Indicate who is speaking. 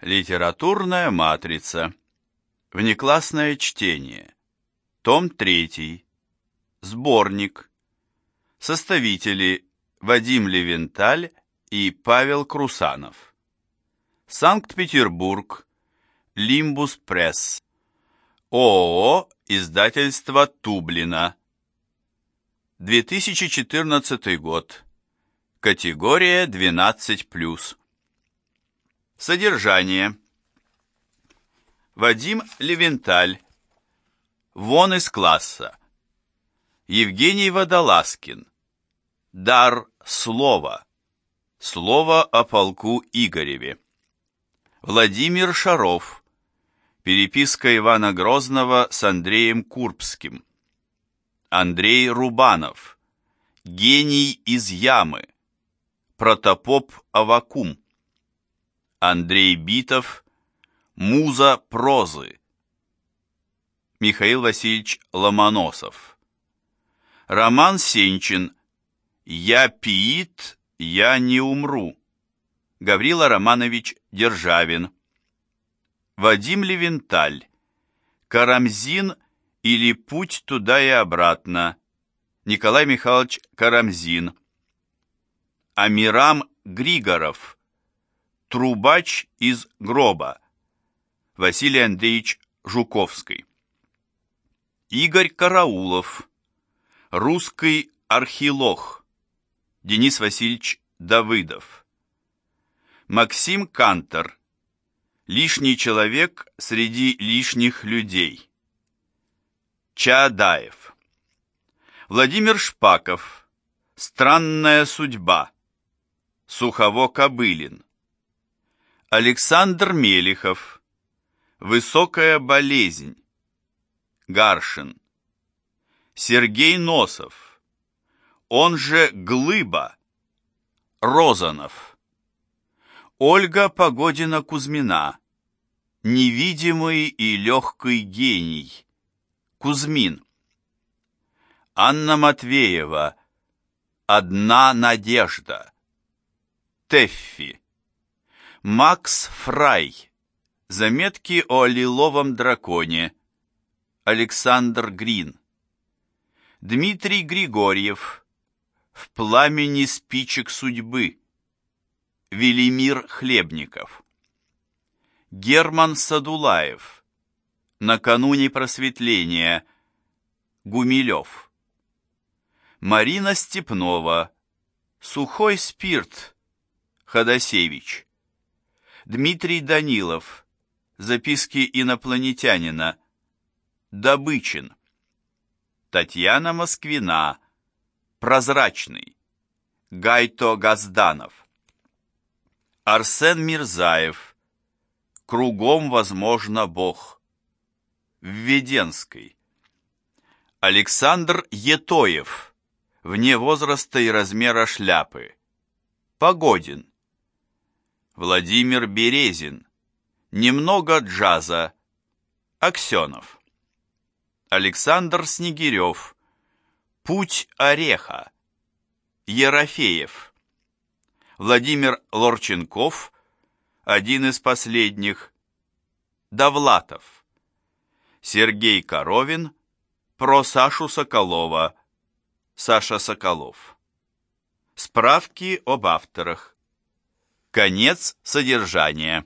Speaker 1: Литературная матрица. Внеклассное чтение. Том 3. Сборник. Составители Вадим Левенталь и Павел Крусанов. Санкт-Петербург. Лимбус Пресс. ООО Издательство Тублина. 2014 год. Категория 12+. Содержание. Вадим Левенталь. Вон из класса. Евгений Водолазкин. Дар слова. Слово о полку Игореве. Владимир Шаров. Переписка Ивана Грозного с Андреем Курбским. Андрей Рубанов. Гений из ямы. Протопоп Авакум. Андрей Битов. Муза прозы. Михаил Васильевич Ломоносов. Роман Сенчин. Я пиит, я не умру. Гаврила Романович Державин. Вадим Левенталь. Карамзин или Путь туда и обратно. Николай Михайлович Карамзин. Амирам Григоров. Трубач из гроба. Василий Андреевич Жуковский. Игорь Караулов. Русский архилох. Денис Васильевич Давыдов. Максим Кантор. Лишний человек среди лишних людей. Чаадаев. Владимир Шпаков. Странная судьба. Сухово-Кобылин. Александр Мелихов. Высокая болезнь. Гаршин. Сергей Носов. Он же Глыба. Розанов. Ольга Погодина-Кузьмина. Невидимый и легкий гений. Кузьмин. Анна Матвеева. Одна надежда. Теффи. Макс Фрай. Заметки о лиловом драконе. Александр Грин. Дмитрий Григорьев. В пламени спичек судьбы. Велимир Хлебников. Герман Садулаев. Накануне просветления. Гумилев. Марина Степнова. Сухой спирт. Ходосевич. Дмитрий Данилов. Записки инопланетянина. Добычин. Татьяна Москвина. Прозрачный. Гайто Газданов. Арсен Мирзаев. Кругом возможно Бог. Введенской. Александр Етоев. Вне возраста и размера шляпы. Погодин. Владимир Березин. Немного джаза. Аксенов. Александр Снегирев. Путь ореха. Ерофеев. Владимир Лорченков. Один из последних. Довлатов. Сергей Коровин. Про Сашу Соколова. Саша Соколов. Справки об авторах. Конец содержания.